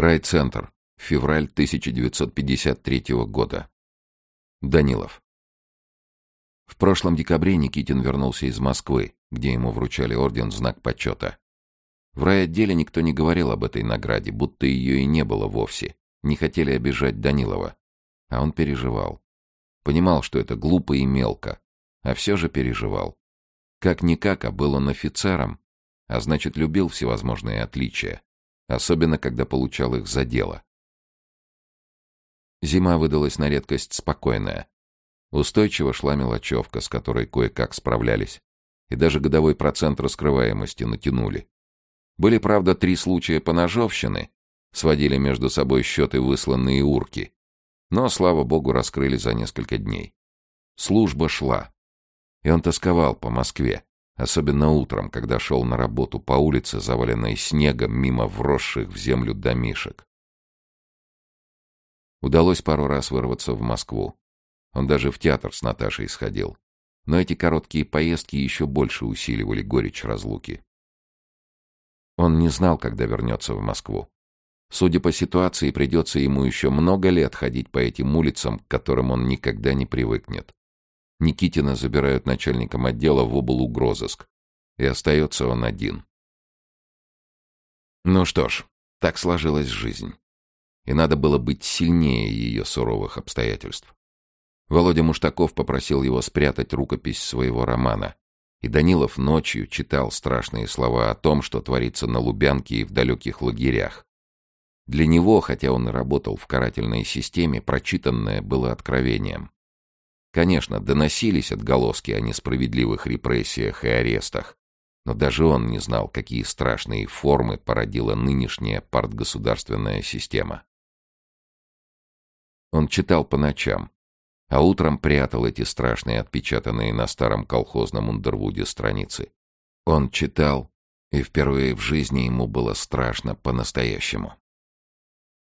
Райцентр. Февраль 1953 года. Данилов. В прошлом декабре Никитин вернулся из Москвы, где ему вручали орден «Знак почета». В райотделе никто не говорил об этой награде, будто ее и не было вовсе. Не хотели обижать Данилова. А он переживал. Понимал, что это глупо и мелко, а все же переживал. Как-никак, а был он офицером, а значит, любил всевозможные отличия, особенно когда получал их за дело. Зима выдалась на редкость спокойная. Устойчиво шла мелочевка, с которой кое-как справлялись, и даже годовой процент раскрываемости натянули. Были, правда, три случая поножовщины, сводили между собой счеты высланные урки, но, слава богу, раскрыли за несколько дней. Служба шла, и он тосковал по Москве, особенно утром, когда шел на работу по улице, заваленной снегом мимо вросших в землю домишек. Удалось пару раз вырваться в Москву. Он даже в театр с Наташей сходил. Но эти короткие поездки еще больше усиливали горечь разлуки. Он не знал, когда вернется в Москву. Судя по ситуации, придется ему еще много лет ходить по этим улицам, к которым он никогда не привыкнет. Никитина забирают начальником отдела в облугрозыск. И остается он один. Ну что ж, так сложилась жизнь. И надо было быть сильнее ее суровых обстоятельств. Володя Муштаков попросил его спрятать рукопись своего романа. И Данилов ночью читал страшные слова о том, что творится на Лубянке и в далеких лагерях. Для него, хотя он и работал в карательной системе, прочитанное было откровением. Конечно, доносились отголоски о несправедливых репрессиях и арестах, но даже он не знал, какие страшные формы породила нынешняя партгосударственная система. Он читал по ночам, а утром прятал эти страшные отпечатанные на старом колхозном Ундервуде страницы. Он читал, и впервые в жизни ему было страшно по-настоящему.